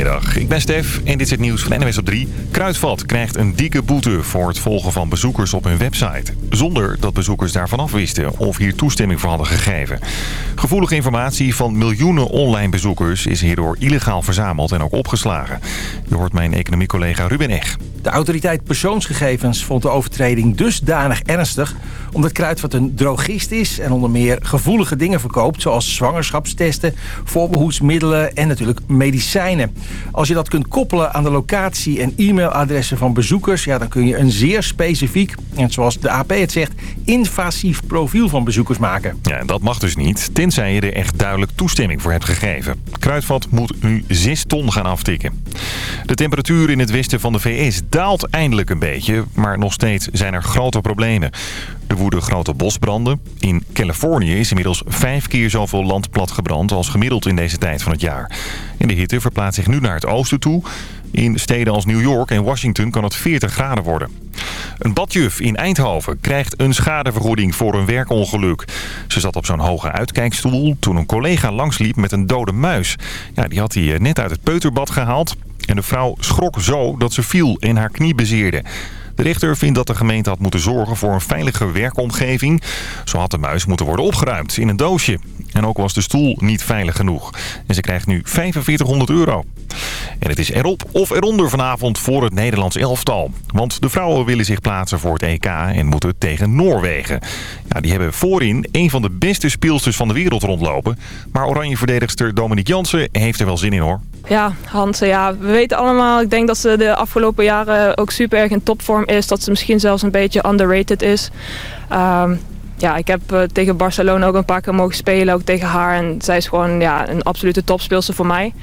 Goedemiddag, ik ben Stef en dit is het nieuws van NWS op 3. Kruidvat krijgt een dikke boete voor het volgen van bezoekers op hun website. Zonder dat bezoekers daarvan afwisten of hier toestemming voor hadden gegeven. Gevoelige informatie van miljoenen online bezoekers is hierdoor illegaal verzameld en ook opgeslagen. Je hoort mijn economiecollega Ruben Eg. De autoriteit persoonsgegevens vond de overtreding dusdanig ernstig... omdat Kruidvat een drogist is en onder meer gevoelige dingen verkoopt... zoals zwangerschapstesten, voorbehoedsmiddelen en natuurlijk medicijnen. Als je dat kunt koppelen aan de locatie en e-mailadressen van bezoekers... Ja, dan kun je een zeer specifiek, en zoals de AP het zegt... invasief profiel van bezoekers maken. Ja, dat mag dus niet, tenzij je er echt duidelijk toestemming voor hebt gegeven. Kruidvat moet nu 6 ton gaan aftikken. De temperatuur in het westen van de VS daalt eindelijk een beetje, maar nog steeds zijn er grote problemen. Er woeden grote bosbranden. In Californië is inmiddels vijf keer zoveel land platgebrand als gemiddeld in deze tijd van het jaar. En de hitte verplaatst zich nu naar het oosten toe. In steden als New York en Washington kan het 40 graden worden. Een badjuf in Eindhoven krijgt een schadevergoeding voor een werkongeluk. Ze zat op zo'n hoge uitkijkstoel toen een collega langsliep met een dode muis. Ja, die had hij net uit het peuterbad gehaald. En de vrouw schrok zo dat ze viel en haar knie bezeerde. De rechter vindt dat de gemeente had moeten zorgen voor een veilige werkomgeving. Zo had de muis moeten worden opgeruimd in een doosje. En ook was de stoel niet veilig genoeg. En ze krijgt nu 4500 euro. En het is erop of eronder vanavond voor het Nederlands elftal. Want de vrouwen willen zich plaatsen voor het EK en moeten tegen Noorwegen. Ja, die hebben voorin een van de beste speelsters van de wereld rondlopen. Maar oranje verdedigster Dominique Jansen heeft er wel zin in hoor. Ja, Hansen, ja, we weten allemaal, ik denk dat ze de afgelopen jaren ook super erg in topvorm is. Dat ze misschien zelfs een beetje underrated is. Um, ja, ik heb uh, tegen Barcelona ook een paar keer mogen spelen, ook tegen haar. En zij is gewoon ja, een absolute topspeelster voor mij.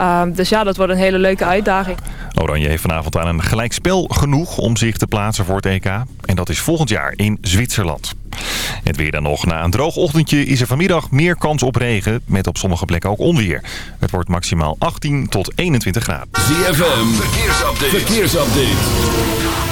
Uh, dus ja, dat wordt een hele leuke uitdaging. Oranje heeft vanavond aan een gelijkspel genoeg om zich te plaatsen voor het EK. En dat is volgend jaar in Zwitserland. Het weer dan nog. Na een droog ochtendje is er vanmiddag meer kans op regen. Met op sommige plekken ook onweer. Het wordt maximaal 18 tot 21 graden. ZFM, verkeersupdate. verkeersupdate.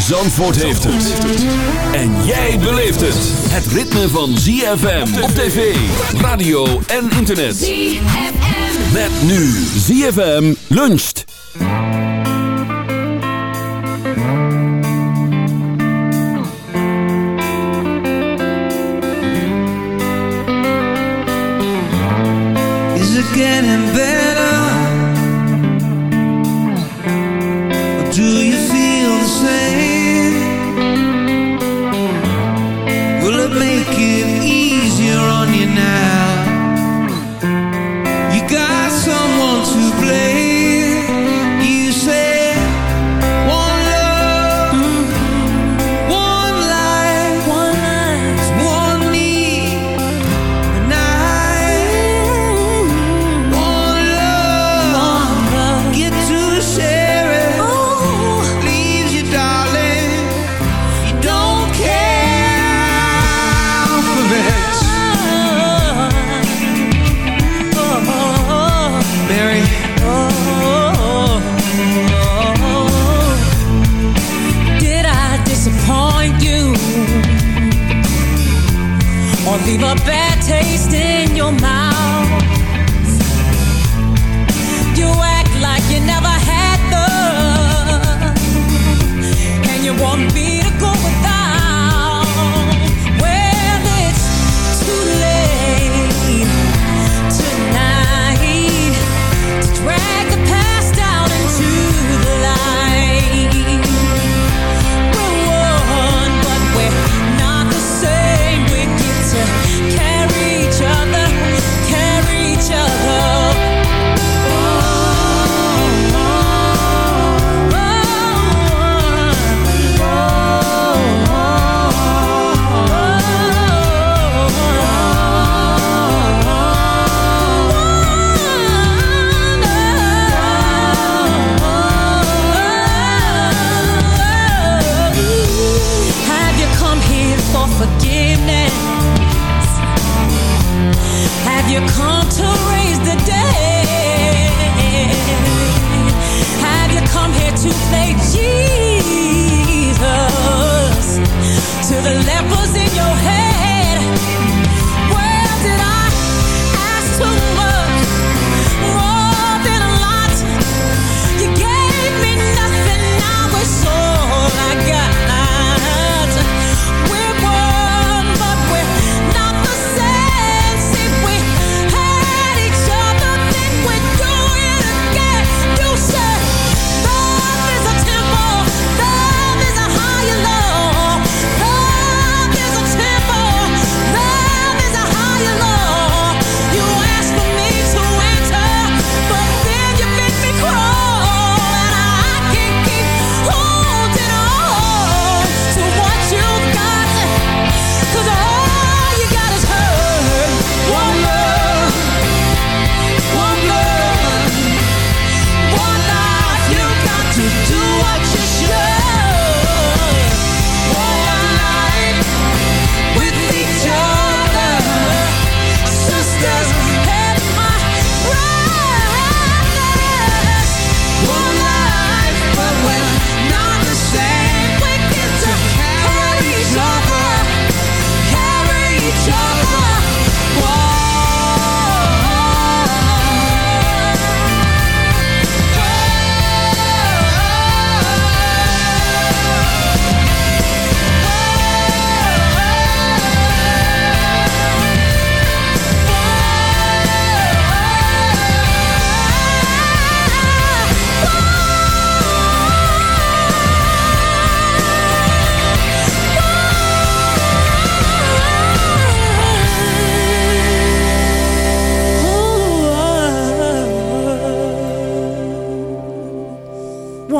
Zandvoort heeft het. En jij beleeft het. Het ritme van ZFM op tv, radio en internet. ZFM. Met nu ZFM luncht. Is it getting better?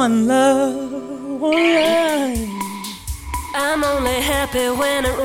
One love, one life. I'm only happy when it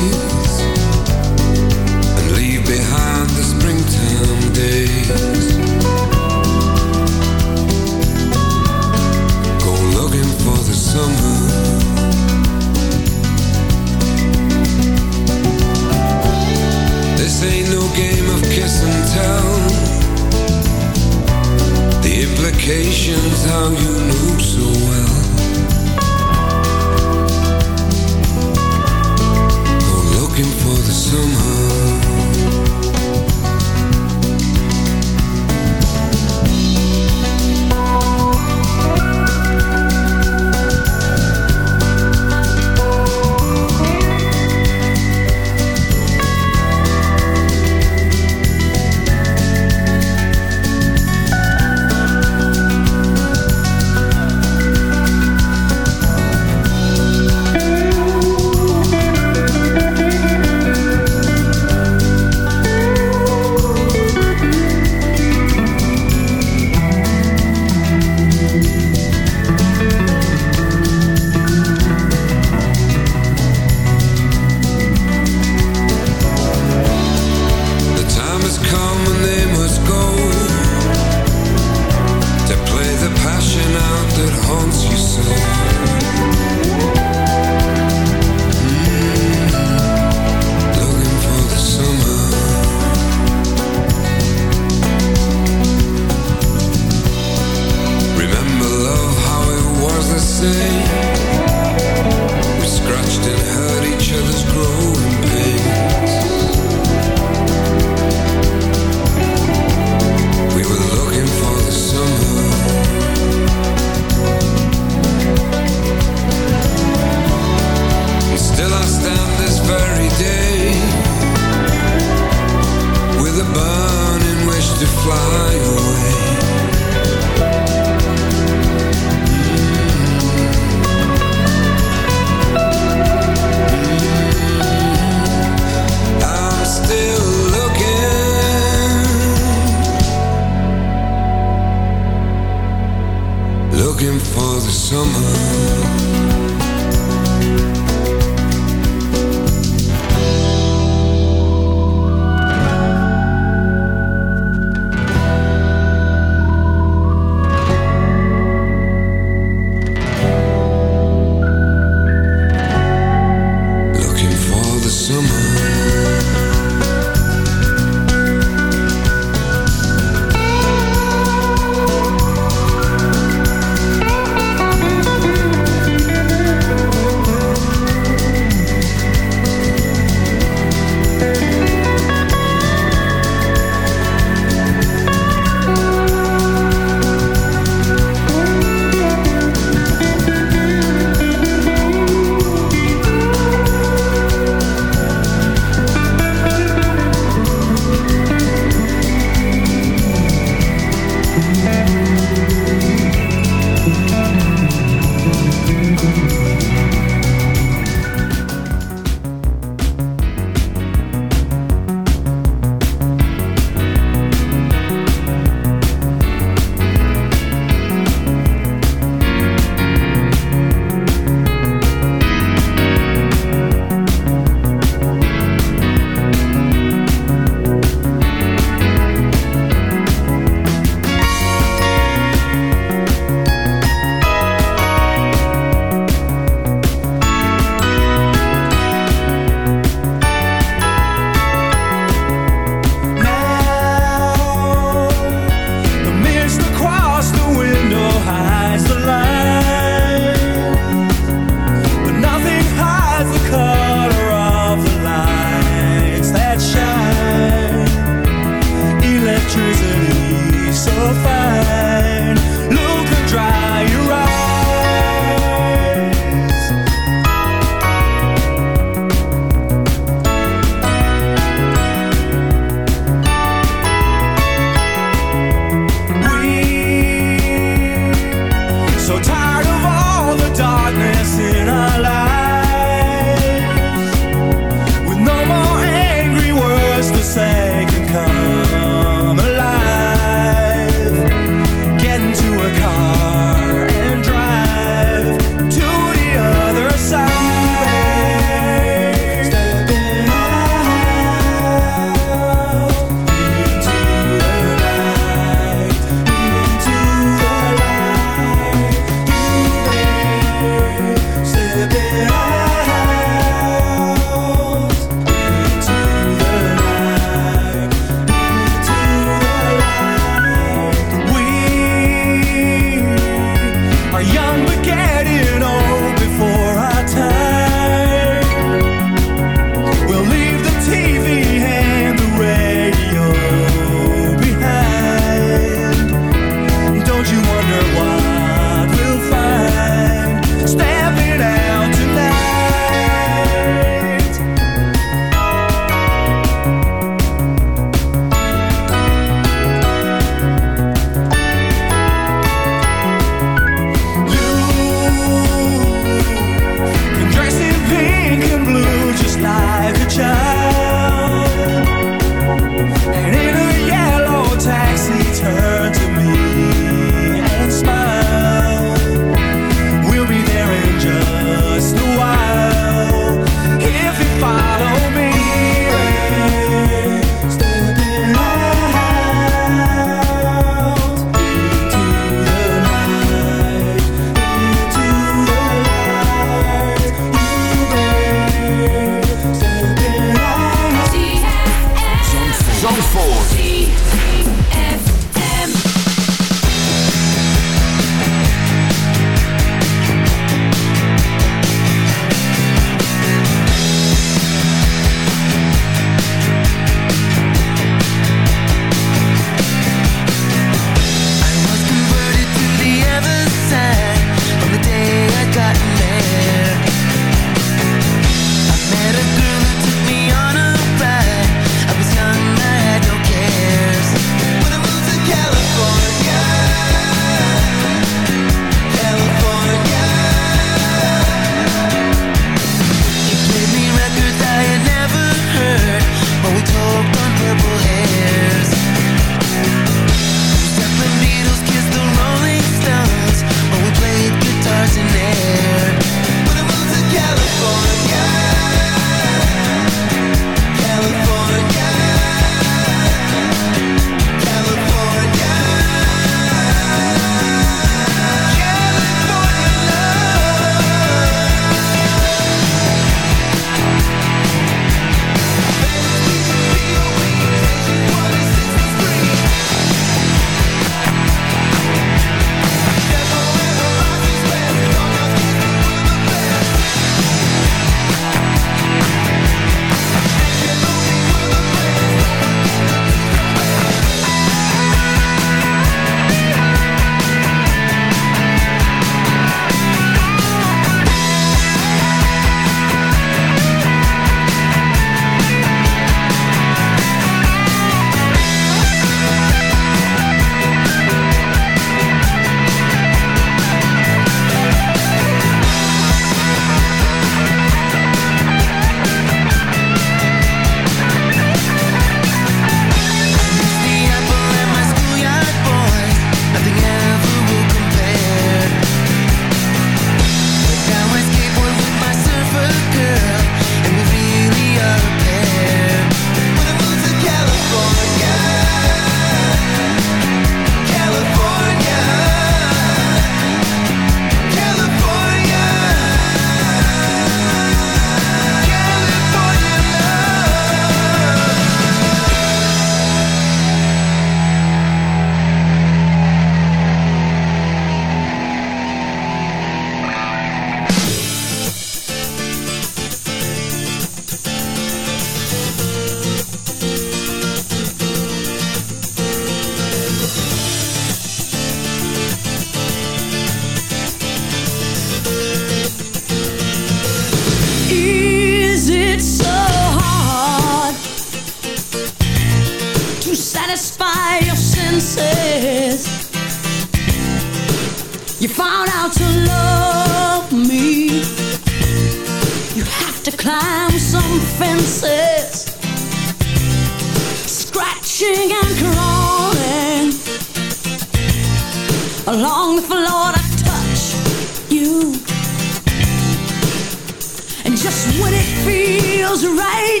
when it feels right.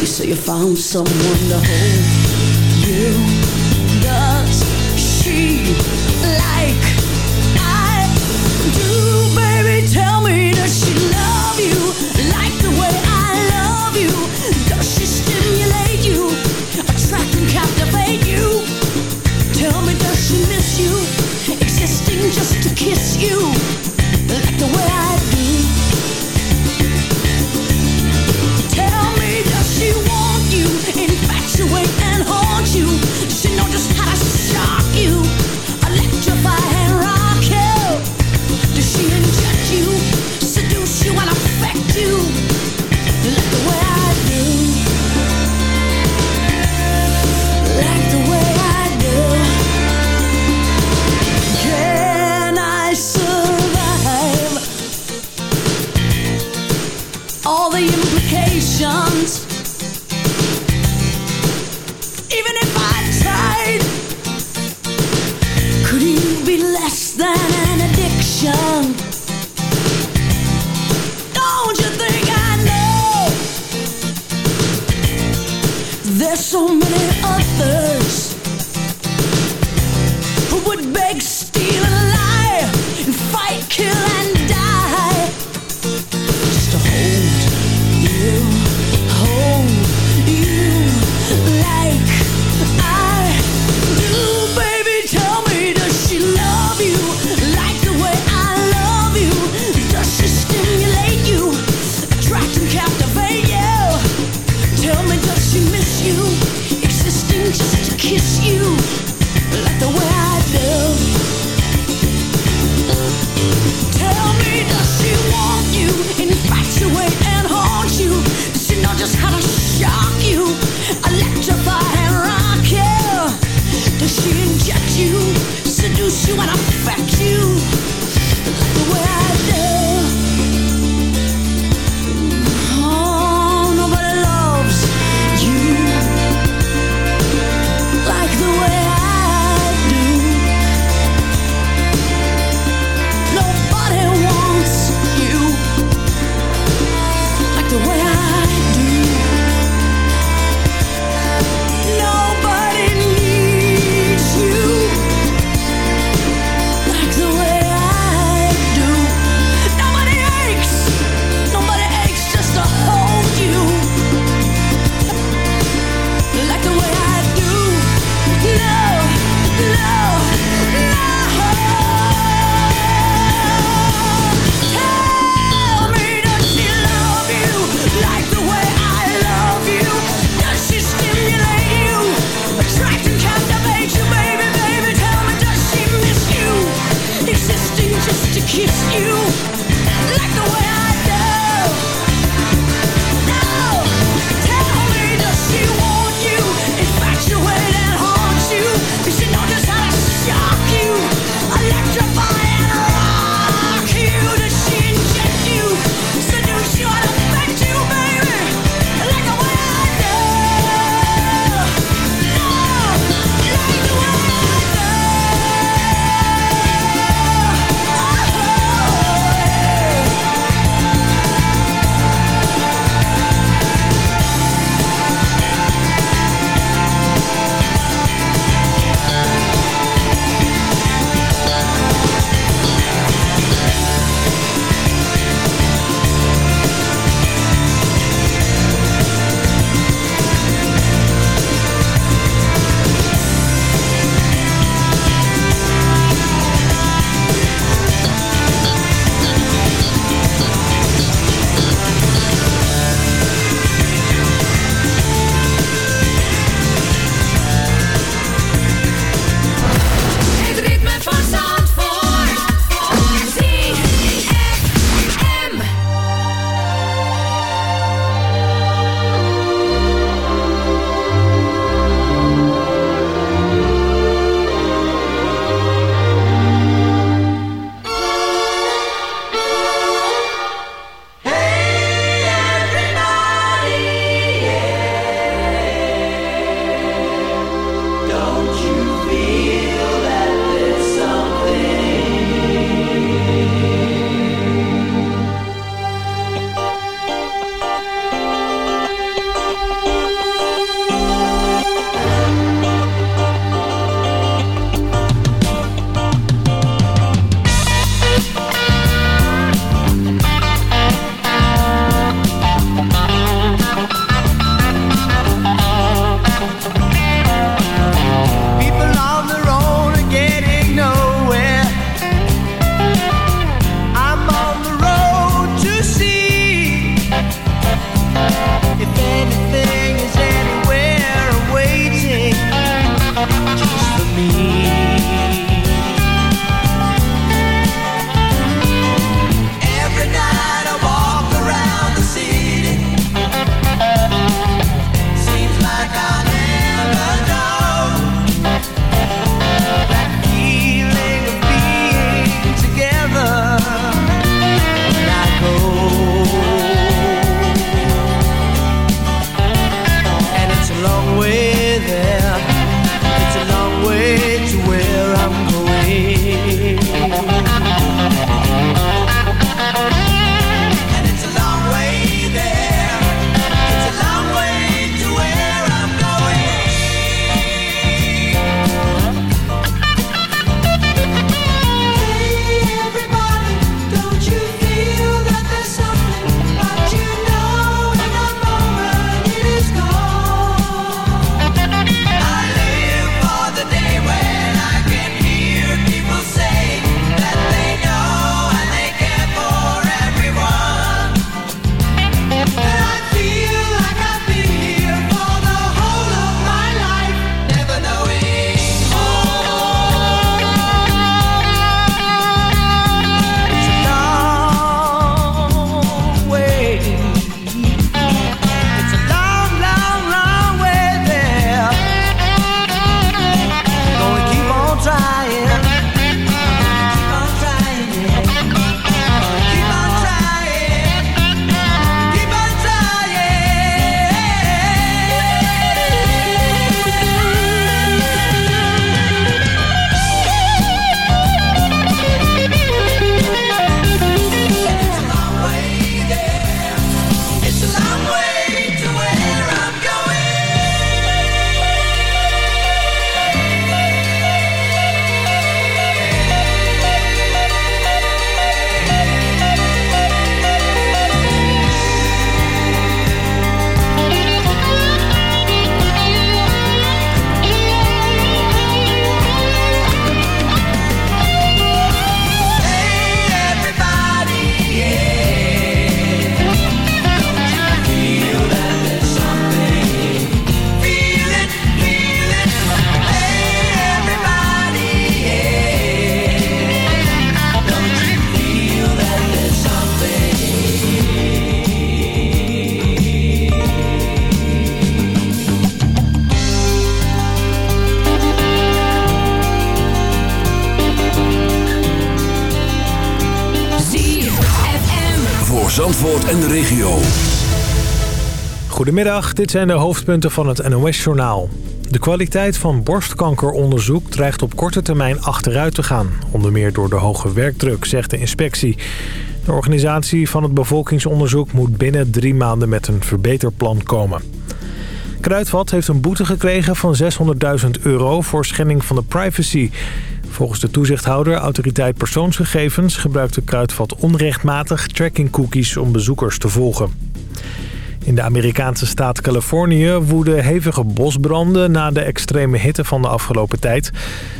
You say you found someone to hold you. Does she? Goedemiddag, dit zijn de hoofdpunten van het NOS-journaal. De kwaliteit van borstkankeronderzoek dreigt op korte termijn achteruit te gaan. Onder meer door de hoge werkdruk, zegt de inspectie. De organisatie van het bevolkingsonderzoek moet binnen drie maanden met een verbeterplan komen. Kruidvat heeft een boete gekregen van 600.000 euro voor schending van de privacy. Volgens de toezichthouder Autoriteit Persoonsgegevens gebruikte Kruidvat onrechtmatig tracking cookies om bezoekers te volgen. In de Amerikaanse staat Californië woeden hevige bosbranden na de extreme hitte van de afgelopen tijd.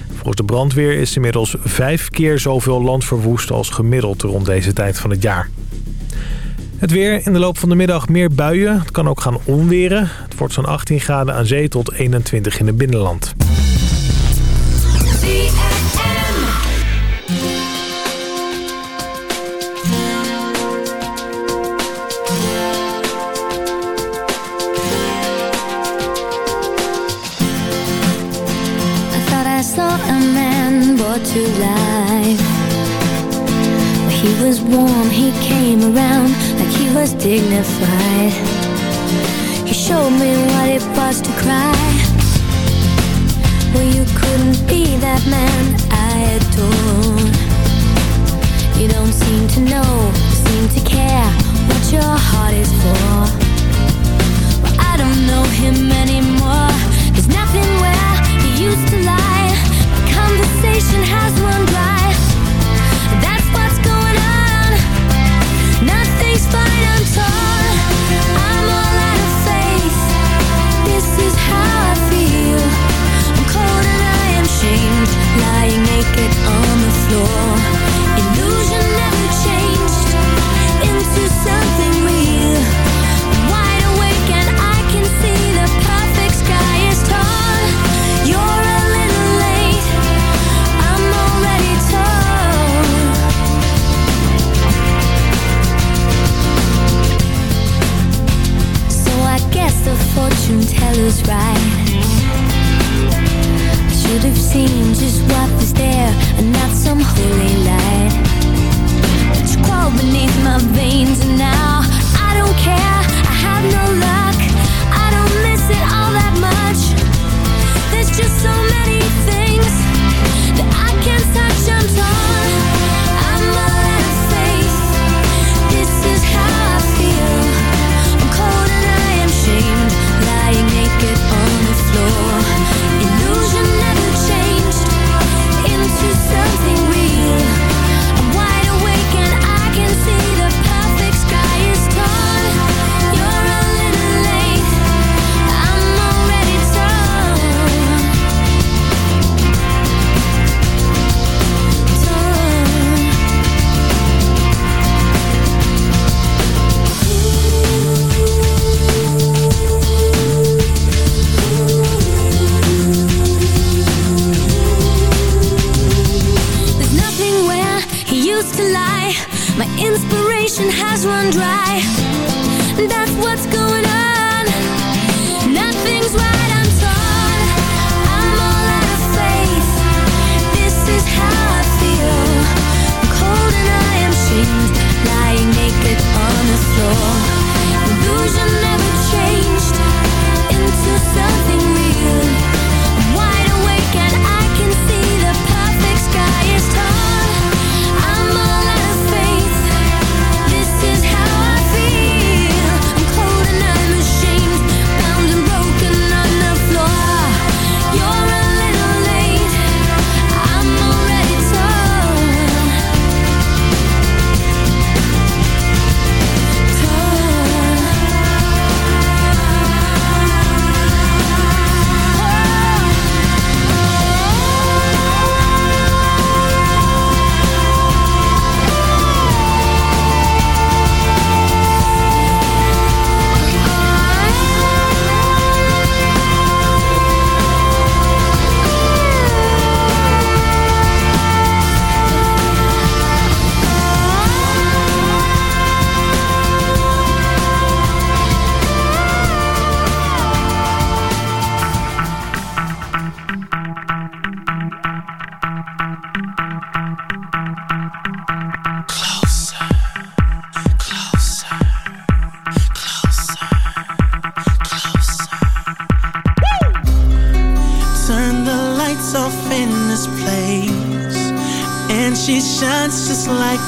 Volgens de brandweer is inmiddels vijf keer zoveel land verwoest als gemiddeld rond deze tijd van het jaar. Het weer, in de loop van de middag meer buien. Het kan ook gaan onweren. Het wordt zo'n 18 graden aan zee tot 21 in het binnenland.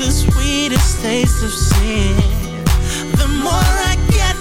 the sweetest taste of sin. The more I get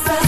Cause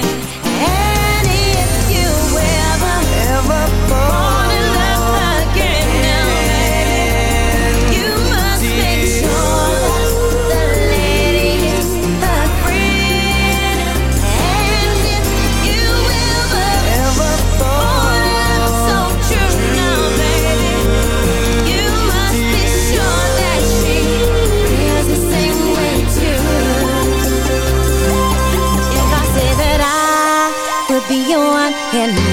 and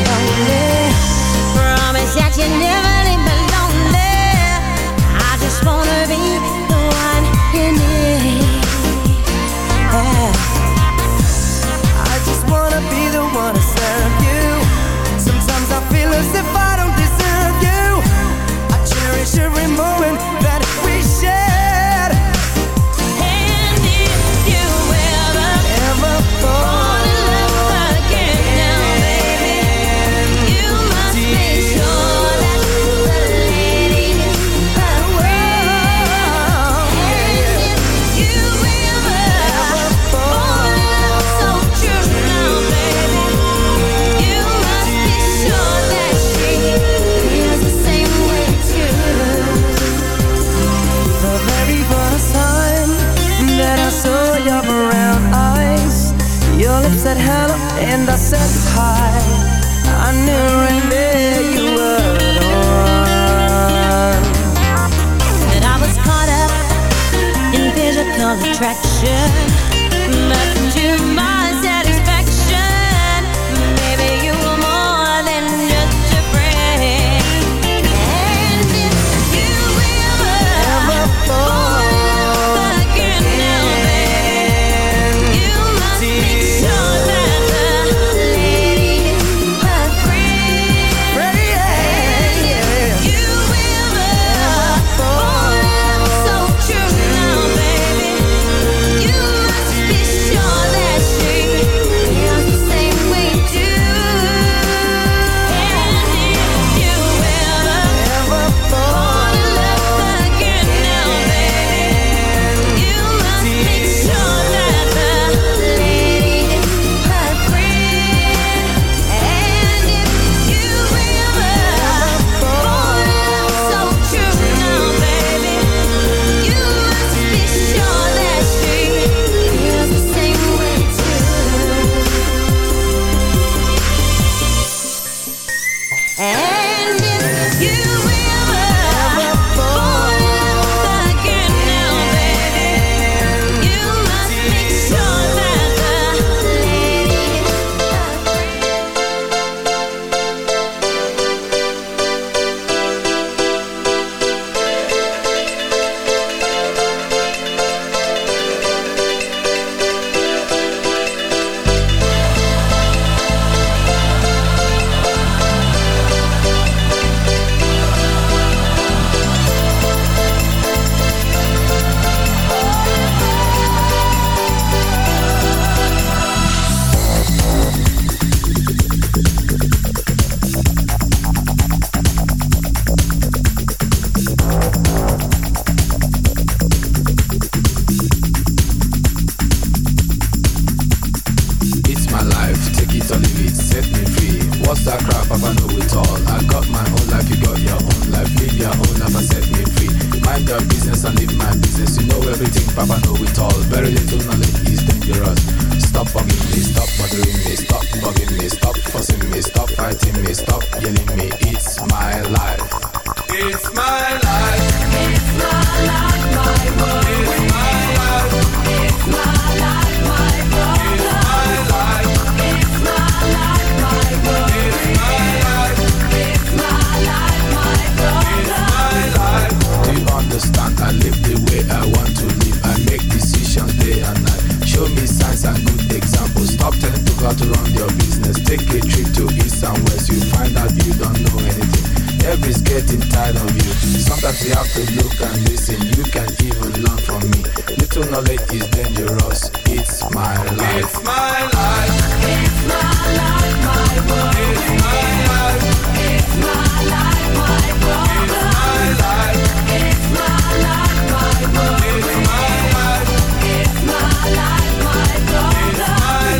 medicine you can even learn from me little knowledge is dangerous it's my life it's my life it's my life my world it's my life it's my life my world it's my life it's my life my world it's my life it's my life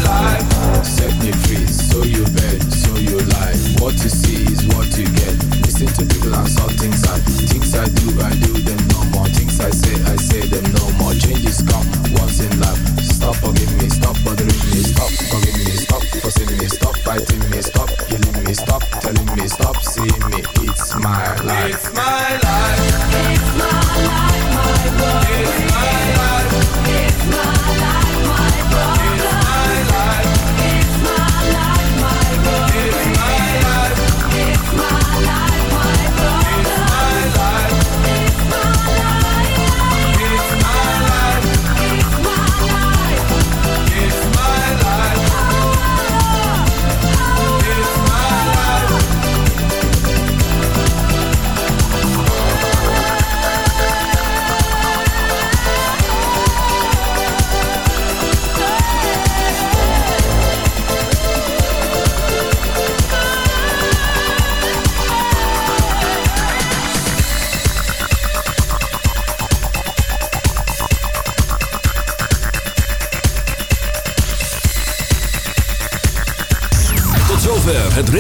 my world set me free so you bet so you lie what you see is what you get listen to people and saw things I things I do I my life. It's my